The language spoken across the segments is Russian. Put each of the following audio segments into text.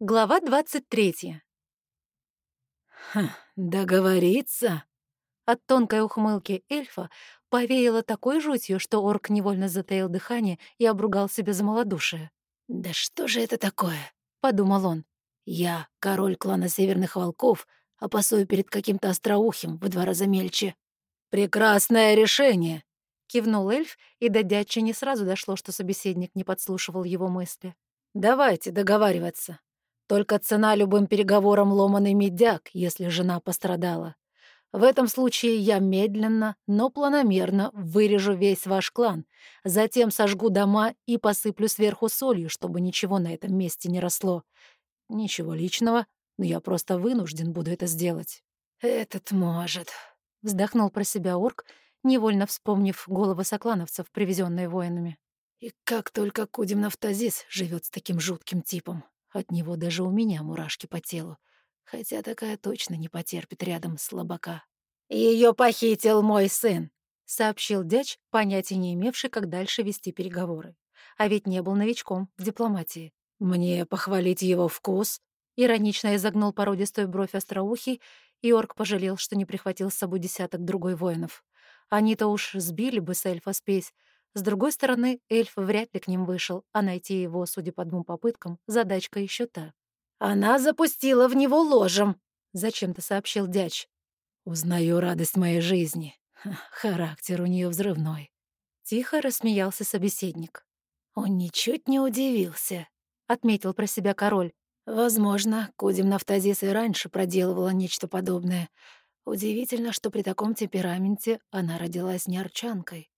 Глава 23. «Ха, договориться?» От тонкой ухмылки эльфа повеяло такой жутью, что орк невольно затаил дыхание и обругал себя за малодушие. «Да что же это такое?» — подумал он. «Я, король клана Северных Волков, опасую перед каким-то остроухим в два раза мельче». «Прекрасное решение!» — кивнул эльф, и до дядчи не сразу дошло, что собеседник не подслушивал его мысли. «Давайте договариваться. Только цена любым переговорам ломаный медяк, если жена пострадала. В этом случае я медленно, но планомерно вырежу весь ваш клан, затем сожгу дома и посыплю сверху солью, чтобы ничего на этом месте не росло. Ничего личного, но я просто вынужден буду это сделать. «Этот может», — вздохнул про себя орк, невольно вспомнив головы соклановцев, привезенные воинами. «И как только Кудим Нафтазис живет с таким жутким типом. От него даже у меня мурашки по телу, хотя такая точно не потерпит рядом слабака. Ее похитил мой сын», — сообщил дядь, понятия не имевший, как дальше вести переговоры. А ведь не был новичком в дипломатии. «Мне похвалить его вкус?» Иронично изогнул породистую бровь остроухий, и орк пожалел, что не прихватил с собой десяток другой воинов. Они-то уж сбили бы с эльфа спесь, с другой стороны, эльф вряд ли к ним вышел, а найти его, судя по двум попыткам, задачка еще та. «Она запустила в него ложем», — зачем-то сообщил дяч. «Узнаю радость моей жизни. Характер у нее взрывной». Тихо рассмеялся собеседник. «Он ничуть не удивился», — отметил про себя король. «Возможно, Кудим Нафтазис и раньше проделывала нечто подобное. Удивительно, что при таком темпераменте она родилась не арчанкой.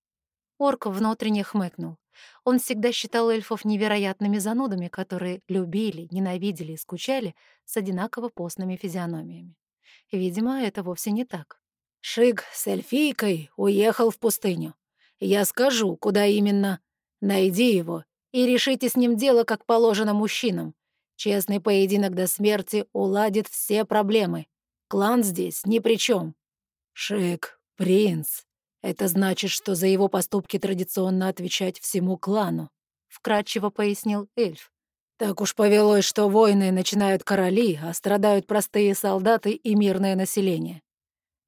Орк внутренне хмыкнул. Он всегда считал эльфов невероятными занудами, которые любили, ненавидели и скучали с одинаково постными физиономиями. Видимо, это вовсе не так. «Шиг с эльфийкой уехал в пустыню. Я скажу, куда именно. Найди его и решите с ним дело, как положено мужчинам. Честный поединок до смерти уладит все проблемы. Клан здесь ни при чем. Шик, принц, это значит, что за его поступки традиционно отвечать всему клану», — вкратчиво пояснил эльф. «Так уж повелось, что войны начинают короли, а страдают простые солдаты и мирное население».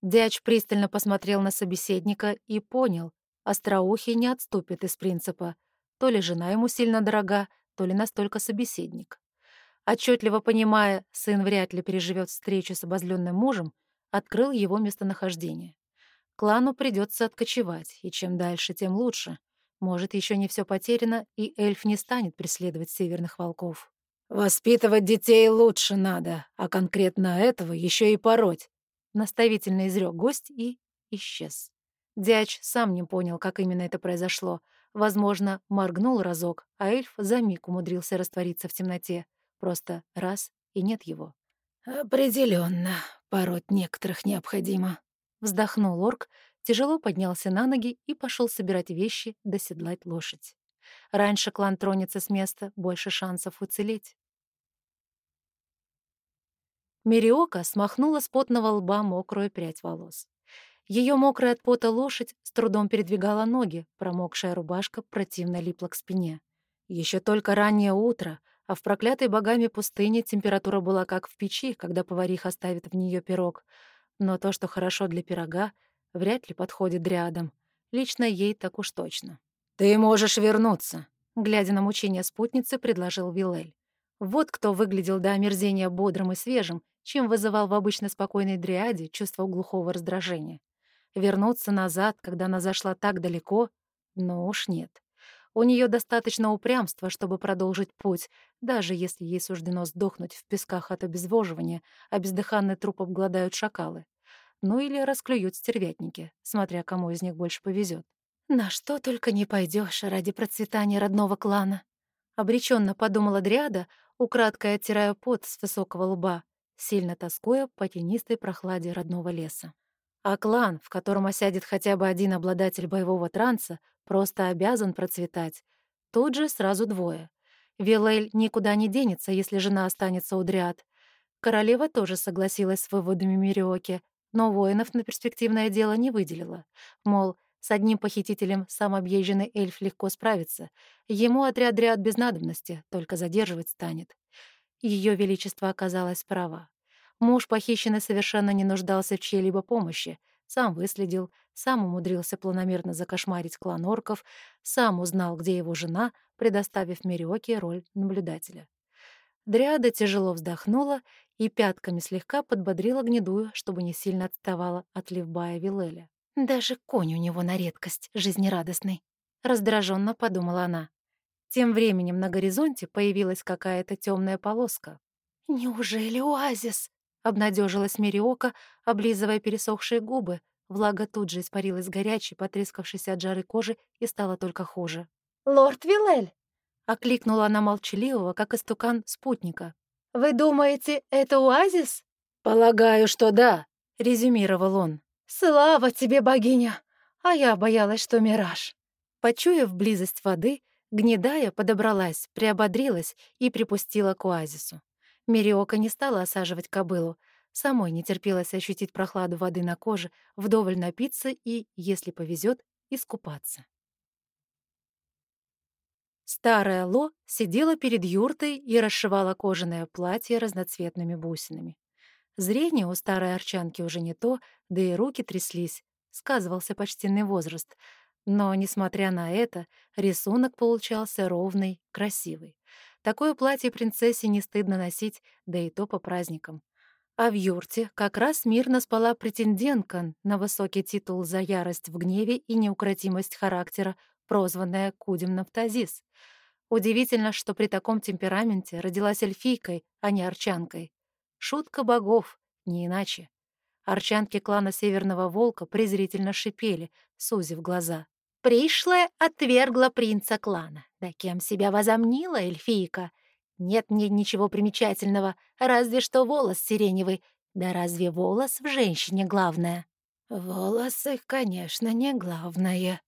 Дяч пристально посмотрел на собеседника и понял, остроухий не отступит из принципа. То ли жена ему сильно дорога, то ли настолько собеседник. Отчетливо понимая, сын вряд ли переживет встречу с обозленным мужем, открыл его местонахождение. Клану придется откочевать, и чем дальше, тем лучше. Может, еще не все потеряно, и эльф не станет преследовать северных волков. «Воспитывать детей лучше надо, а конкретно этого еще и пороть», — наставительно изрек гость и исчез. Дяч сам не понял, как именно это произошло. Возможно, моргнул разок, а эльф за миг умудрился раствориться в темноте. Просто раз — и нет его. Определенно, пороть некоторых необходимо», Вздохнул орк, тяжело поднялся на ноги и пошел собирать вещи, доседлать лошадь. Раньше клан тронется с места, больше шансов уцелеть. Мириока смахнула с потного лба мокрую прядь волос. Ее мокрая от пота лошадь с трудом передвигала ноги, промокшая рубашка противно липла к спине. Еще только раннее утро, а в проклятой богами пустыне температура была как в печи, когда повариха ставит в нее пирог — но то, что хорошо для пирога, вряд ли подходит рядом. Лично ей так уж точно. «Ты можешь вернуться», — глядя на мучения спутницы, предложил Вилель. Вот кто выглядел до омерзения бодрым и свежим, чем вызывал в обычно спокойной дриаде чувство глухого раздражения. Вернуться назад, когда она зашла так далеко, ну уж нет. У нее достаточно упрямства, чтобы продолжить путь, даже если ей суждено сдохнуть в песках от обезвоживания, а бездыханный труп обгладают шакалы. Ну или расклюют стервятники, смотря кому из них больше повезет. «На что только не пойдешь ради процветания родного клана», — обреченно подумала Дриада, украдкой оттирая пот с высокого лба, сильно тоскуя по тенистой прохладе родного леса. А клан, в котором осядет хотя бы один обладатель боевого транса, просто обязан процветать. Тут же сразу двое. Вилель никуда не денется, если жена останется у Дриад. Королева тоже согласилась с выводами Мириоки, но воинов на перспективное дело не выделила. Мол, с одним похитителем сам объезженный эльф легко справится. Ему отряд Дриад без надобности, только задерживать станет. Ее Величество оказалось права. Муж похищенный совершенно не нуждался в чьей-либо помощи. Сам выследил, сам умудрился планомерно закошмарить клан орков, сам узнал, где его жена, предоставив Мириоке роль наблюдателя. Дриада тяжело вздохнула и пятками слегка подбодрила гнедую, чтобы не сильно отставала от Левбая Вилеля. «Даже конь у него на редкость жизнерадостный», — раздраженно подумала она. Тем временем на горизонте появилась какая-то темная полоска. «Неужели оазис?» — обнадежилась Мириока, облизывая пересохшие губы. Влага тут же испарилась горячей, потрескавшейся от жары кожи, и стало только хуже. «Лорд Вилель!» — окликнула она молчаливого, как истукан спутника. «Вы думаете, это оазис?» «Полагаю, что да», — резюмировал он. «Слава тебе, богиня! А я боялась, что мираж». Почуяв близость воды, гнедая подобралась, приободрилась и припустила к оазису. Мириока не стала осаживать кобылу. Самой не терпелось ощутить прохладу воды на коже, вдоволь напиться и, если повезет, искупаться. Старая Ло сидела перед юртой и расшивала кожаное платье разноцветными бусинами. Зрение у старой арчанки уже не то, да и руки тряслись, сказывался почтенный возраст. Но, несмотря на это, рисунок получался ровный, красивый. Такое платье принцессе не стыдно носить, да и то по праздникам. А в юрте как раз мирно спала претендентка на высокий титул за ярость в гневе и неукротимость характера, прозванная Кудем Нафтазис. Удивительно, что при таком темпераменте родилась эльфийкой, а не арчанкой. Шутка богов, не иначе. Арчанки клана Северного Волка презрительно шипели, сузив глаза. «Пришлая отвергла принца клана. Да кем себя возомнила эльфийка? Нет мне ничего примечательного, разве что волос сиреневый. Да разве волос в женщине главное?» «Волосы, конечно, не главное»,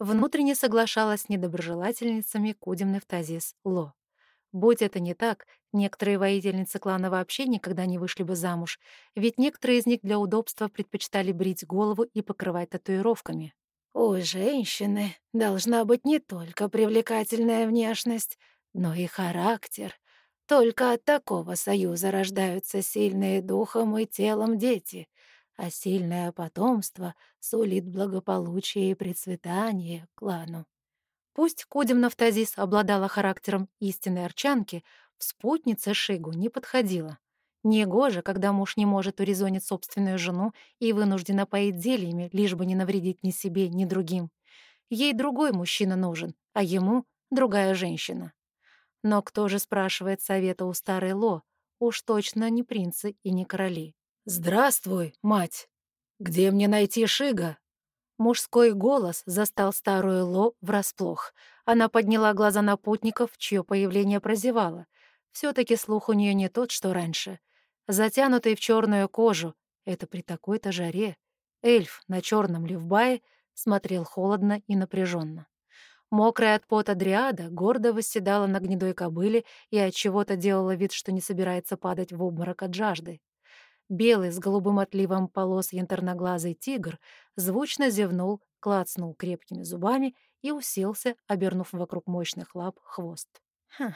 Внутренне соглашалась с недоброжелательницами Кудим Нефтазис Ло. Будь это не так, некоторые воительницы клана вообще никогда не вышли бы замуж, ведь некоторые из них для удобства предпочитали брить голову и покрывать татуировками. «У женщины должна быть не только привлекательная внешность, но и характер. Только от такого союза рождаются сильные духом и телом дети а сильное потомство сулит благополучие и процветание клану. Пусть Кудим Нафтазис обладала характером истинной арчанки, в спутнице Шигу не подходила. Негоже, когда муж не может урезонить собственную жену и вынуждена поить зельями, лишь бы не навредить ни себе, ни другим. Ей другой мужчина нужен, а ему — другая женщина. Но кто же спрашивает совета у старой Ло? Уж точно не принцы и не короли. «Здравствуй, мать! Где мне найти Шига?» Мужской голос застал старую Ло врасплох. Она подняла глаза на путников, чье появление прозевало. все таки слух у нее не тот, что раньше. Затянутый в черную кожу, это при такой-то жаре, эльф на черном левбае смотрел холодно и напряженно. Мокрая от пота дриада гордо восседала на гнедой кобыле и от чего то делала вид, что не собирается падать в обморок от жажды. Белый с голубым отливом полос янтарноглазый тигр звучно зевнул, клацнул крепкими зубами и уселся, обернув вокруг мощных лап хвост.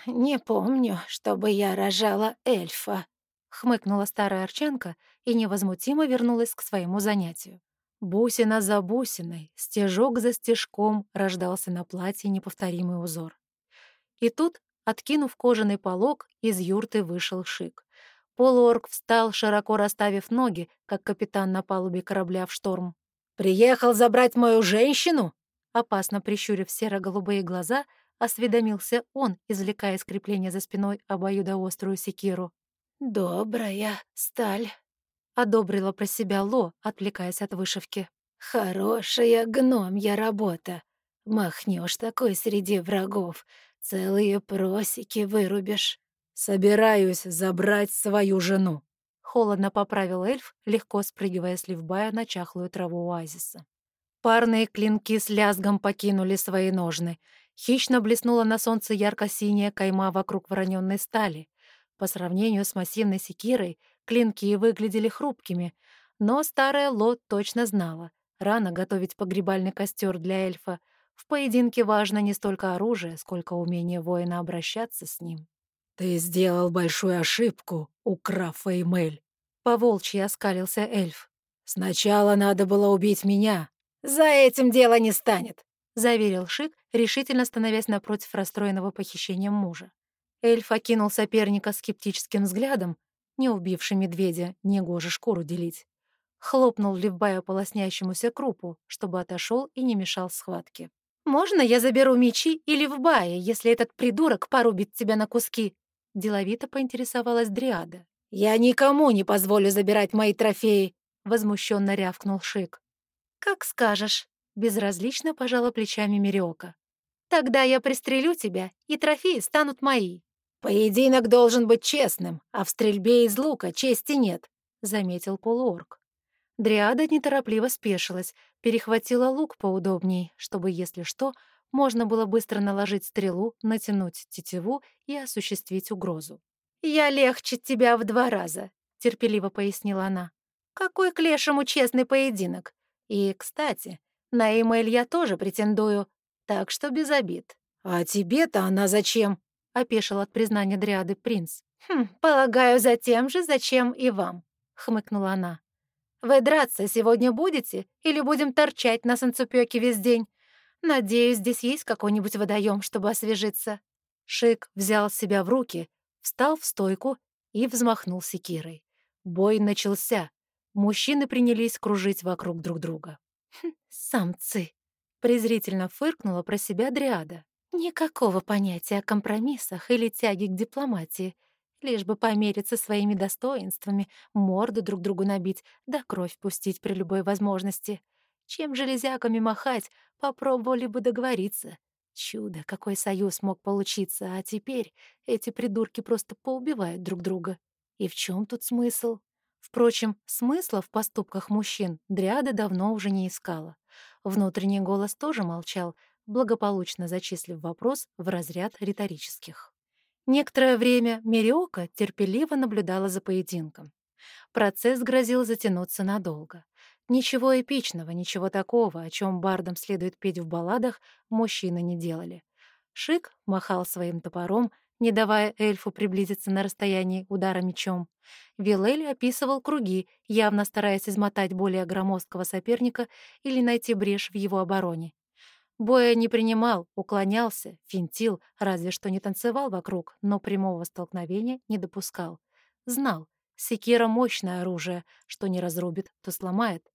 «Не помню, чтобы я рожала эльфа», — хмыкнула старая арчанка и невозмутимо вернулась к своему занятию. Бусина за бусиной, стежок за стежком рождался на платье неповторимый узор. И тут, откинув кожаный полог, из юрты вышел шик. Полуорг встал, широко расставив ноги, как капитан на палубе корабля в шторм. «Приехал забрать мою женщину?» Опасно прищурив серо-голубые глаза, осведомился он, извлекая из крепления за спиной обоюдоострую секиру. «Добрая сталь», — одобрила про себя Ло, отвлекаясь от вышивки. «Хорошая гномья работа. Махнешь такой среди врагов, целые просеки вырубишь». «Собираюсь забрать свою жену», — холодно поправил эльф, легко спрыгивая с ливбая на чахлую траву оазиса. Парные клинки с лязгом покинули свои ножны. Хищно блеснула на солнце ярко-синяя кайма вокруг вороненной стали. По сравнению с массивной секирой, клинки выглядели хрупкими, но старая Лот точно знала. Рано готовить погребальный костер для эльфа. В поединке важно не столько оружие, сколько умение воина обращаться с ним. «Ты сделал большую ошибку, украв Феймель», — поволчьи оскалился эльф. «Сначала надо было убить меня». «За этим дело не станет», — заверил Шик, решительно становясь напротив расстроенного похищением мужа. Эльф окинул соперника скептическим взглядом, не убивший медведя, негоже шкуру делить. Хлопнул Левбая по лоснящемуся крупу, чтобы отошел и не мешал схватке. «Можно я заберу мечи и Левбая, если этот придурок порубит тебя на куски?» Деловито поинтересовалась Дриада. «Я никому не позволю забирать мои трофеи!» Возмущенно рявкнул Шик. «Как скажешь», — безразлично пожала плечами Мириока. «Тогда я пристрелю тебя, и трофеи станут мои». «Поединок должен быть честным, а в стрельбе из лука чести нет», — заметил полуорг. Дриада неторопливо спешилась, перехватила лук поудобней, чтобы, если что, можно было быстро наложить стрелу, натянуть тетиву и осуществить угрозу. «Я легче тебя в два раза», — терпеливо пояснила она. «Какой к лешему честный поединок? И, кстати, на Эмэль я тоже претендую, так что без обид». «А тебе-то она зачем?» — опешил от признания Дриады принц. «Хм, полагаю, за тем же, зачем и вам», — хмыкнула она. Вы драться сегодня будете или будем торчать на санцепёке весь день? Надеюсь, здесь есть какой-нибудь водоем, чтобы освежиться». Шик взял себя в руки, встал в стойку и взмахнул секирой. Бой начался. Мужчины принялись кружить вокруг друг друга. «Хм, «Самцы!» — презрительно фыркнула про себя Дриада. «Никакого понятия о компромиссах или тяге к дипломатии лишь бы помериться своими достоинствами, морду друг другу набить, да кровь пустить при любой возможности. Чем железяками махать, попробовали бы договориться. Чудо, какой союз мог получиться, а теперь эти придурки просто поубивают друг друга. И в чем тут смысл? Впрочем, смысла в поступках мужчин Дриада давно уже не искала. Внутренний голос тоже молчал, благополучно зачислив вопрос в разряд риторических. Некоторое время Мириока терпеливо наблюдала за поединком. Процесс грозил затянуться надолго. Ничего эпичного, ничего такого, о чем бардам следует петь в балладах, мужчины не делали. Шик махал своим топором, не давая эльфу приблизиться на расстоянии удара мечом. Вилель описывал круги, явно стараясь измотать более громоздкого соперника или найти брешь в его обороне. Боя не принимал, уклонялся, финтил, разве что не танцевал вокруг, но прямого столкновения не допускал. Знал, секира — мощное оружие, что не разрубит, то сломает.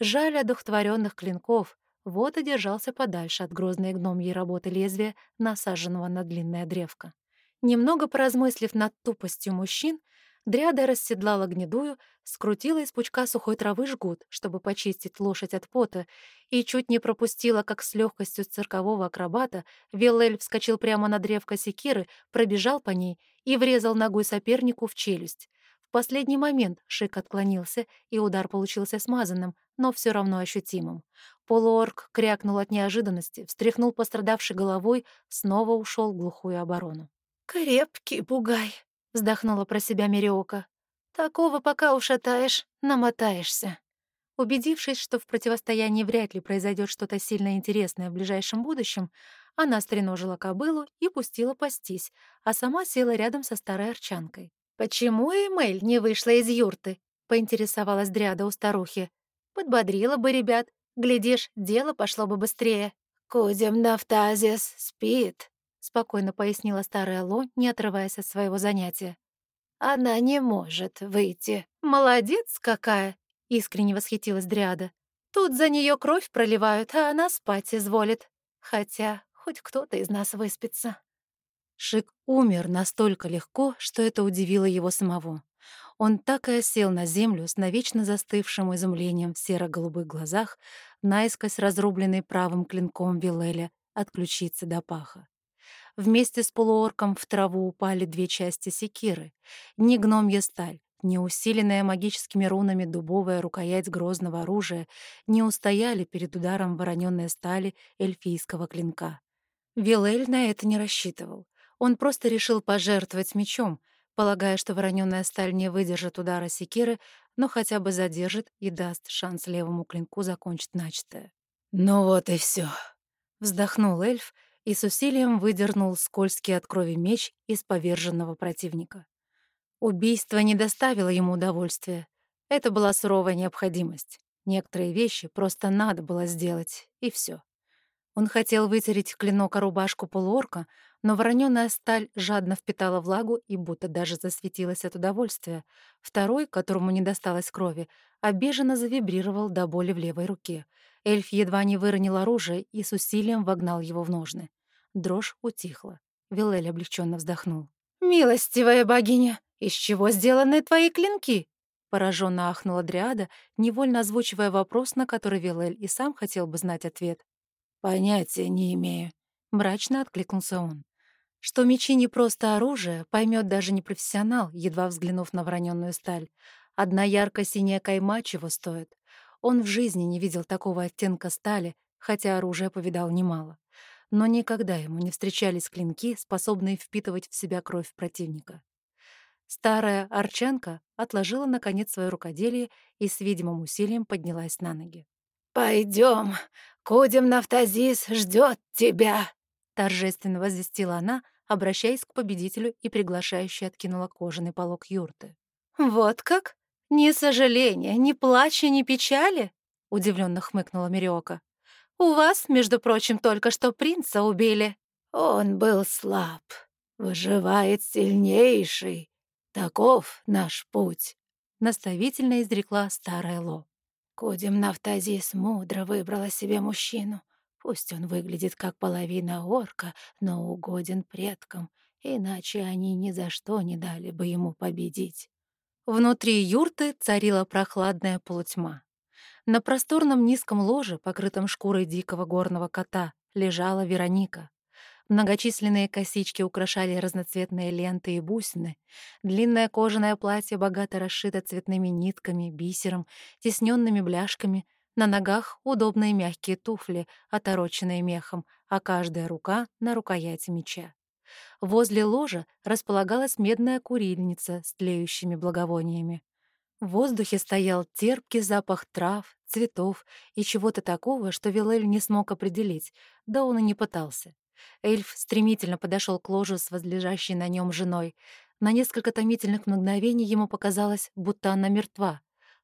Жаль одухотворенных клинков, вот и держался подальше от грозной гномьей работы лезвия, насаженного на длинное древко. Немного поразмыслив над тупостью мужчин, Дряда расседлала гнедую, скрутила из пучка сухой травы жгут, чтобы почистить лошадь от пота, и чуть не пропустила, как с легкостью циркового акробата Виллель вскочил прямо на древко секиры, пробежал по ней и врезал ногой сопернику в челюсть. В последний момент Шик отклонился, и удар получился смазанным, но все равно ощутимым. Полуорг крякнул от неожиданности, встряхнул пострадавшей головой, снова ушел в глухую оборону. «Крепкий бугай», — вздохнула про себя Мириока. «Такого пока ушатаешь, намотаешься». Убедившись, что в противостоянии вряд ли произойдет что-то сильно интересное в ближайшем будущем, она стреножила кобылу и пустила пастись, а сама села рядом со старой арчанкой. «Почему Эмель не вышла из юрты?» — поинтересовалась Дряда у старухи. «Подбодрила бы ребят. Глядишь, дело пошло бы быстрее». «Кузем Нафтазис спит», — спокойно пояснила старая Ло, не отрываясь от своего занятия. «Она не может выйти». «Молодец какая!» — искренне восхитилась Дриада. «Тут за нее кровь проливают, а она спать изволит. Хотя хоть кто-то из нас выспится». Шик умер настолько легко, что это удивило его самого. Он так и осел на землю с навечно застывшим изумлением в серо-голубых глазах, наискось разрубленный правым клинком Вилеля от ключицы до паха. Вместе с полуорком в траву упали две части секиры. Ни гномья сталь, ни усиленная магическими рунами дубовая рукоять грозного оружия не устояли перед ударом вороненной стали эльфийского клинка. Вилель на это не рассчитывал. Он просто решил пожертвовать мечом, полагая, что вороненная сталь не выдержит удара секиры, но хотя бы задержит и даст шанс левому клинку закончить начатое. «Ну вот и все, вздохнул эльф и с усилием выдернул скользкий от крови меч из поверженного противника. Убийство не доставило ему удовольствия. Это была суровая необходимость. Некоторые вещи просто надо было сделать, и все. Он хотел вытереть клинок о рубашку полуорка, но воронёная сталь жадно впитала влагу и будто даже засветилась от удовольствия. Второй, которому не досталось крови, обиженно завибрировал до боли в левой руке. Эльф едва не выронил оружие и с усилием вогнал его в ножны. Дрожь утихла. Вилель облегченно вздохнул. «Милостивая богиня, из чего сделаны твои клинки?» Пораженно ахнула Дриада, невольно озвучивая вопрос, на который Вилель и сам хотел бы знать ответ. «Понятия не имею», — мрачно откликнулся он. Что мечи не просто оружие, поймет даже непрофессионал, едва взглянув на вороненную сталь. Одна ярко-синяя кайма чего стоит. Он в жизни не видел такого оттенка стали, хотя оружие повидал немало. Но никогда ему не встречались клинки, способные впитывать в себя кровь противника. Старая арчанка отложила, наконец, свое рукоделие и с видимым усилием поднялась на ноги. Пойдем, Кудем Нафтазис ждет тебя!» Торжественно возвестила она, обращаясь к победителю и приглашающе откинула кожаный полог юрты. «Вот как? Ни сожаления, ни плача, ни печали?» — удивленно хмыкнула Мириока. «У вас, между прочим, только что принца убили». «Он был слаб, выживает сильнейший. Таков наш путь», — наставительно изрекла старая Ло. Кодим Нафтазис мудро выбрала себе мужчину. Пусть он выглядит как половина орка, но угоден предкам, иначе они ни за что не дали бы ему победить. Внутри юрты царила прохладная полутьма. На просторном низком ложе, покрытом шкурой дикого горного кота, лежала Вероника. Многочисленные косички украшали разноцветные ленты и бусины. Длинное кожаное платье богато расшито цветными нитками, бисером, тесненными бляшками. На ногах удобные мягкие туфли, отороченные мехом, а каждая рука на рукояти меча. Возле ложа располагалась медная курильница с тлеющими благовониями. В воздухе стоял терпкий запах трав, цветов и чего-то такого, что Вилель не смог определить, да он и не пытался. Эльф стремительно подошел к ложу с возлежащей на нем женой. На несколько томительных мгновений ему показалось, будто она мертва.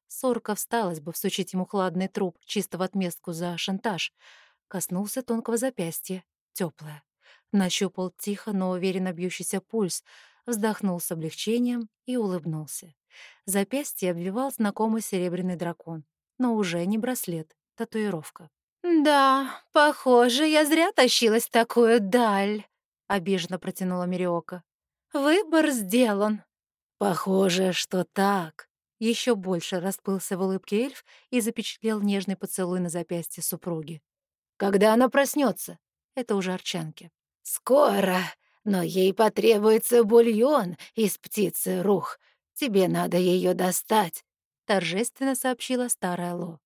Сорка всталась бы всучить ему хладный труп, чисто в отместку за шантаж. Коснулся тонкого запястья, теплое. Нащупал тихо, но уверенно бьющийся пульс, вздохнул с облегчением и улыбнулся. Запястье обвивал знакомый серебряный дракон, но уже не браслет, татуировка. «Да, похоже, я зря тащилась такую даль», — обиженно протянула Мириока. «Выбор сделан». «Похоже, что так». Еще больше расплылся в улыбке эльф и запечатлел нежный поцелуй на запястье супруги. «Когда она проснется? Это уже Арчанки. «Скоро, но ей потребуется бульон из птицы рух. Тебе надо ее достать», — торжественно сообщила старая Ло.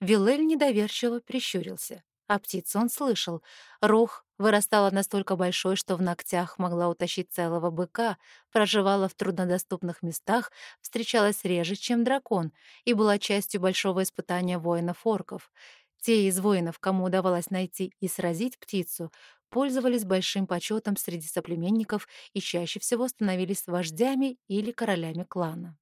Вилель недоверчиво прищурился. А птицу он слышал. Рух вырастала настолько большой, что в ногтях могла утащить целого быка, проживала в труднодоступных местах, встречалась реже, чем дракон, и была частью большого испытания воинов-орков. Те из воинов, кому удавалось найти и сразить птицу, пользовались большим почетом среди соплеменников и чаще всего становились вождями или королями клана.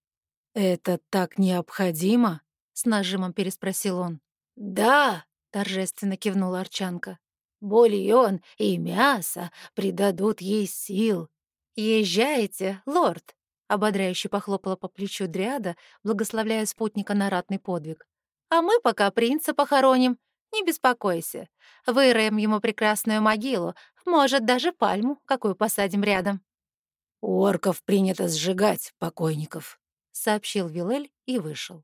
«Это так необходимо?» — с нажимом переспросил он. «Да», — торжественно кивнула Арчанка. «Бульон и мясо придадут ей сил». «Езжайте, лорд!» — ободряюще похлопала по плечу Дриада, благословляя спутника на ратный подвиг. «А мы пока принца похороним. Не беспокойся. Выроем ему прекрасную могилу, может, даже пальму, какую посадим рядом». «У орков принято сжигать покойников», — сообщил Вилель и вышел.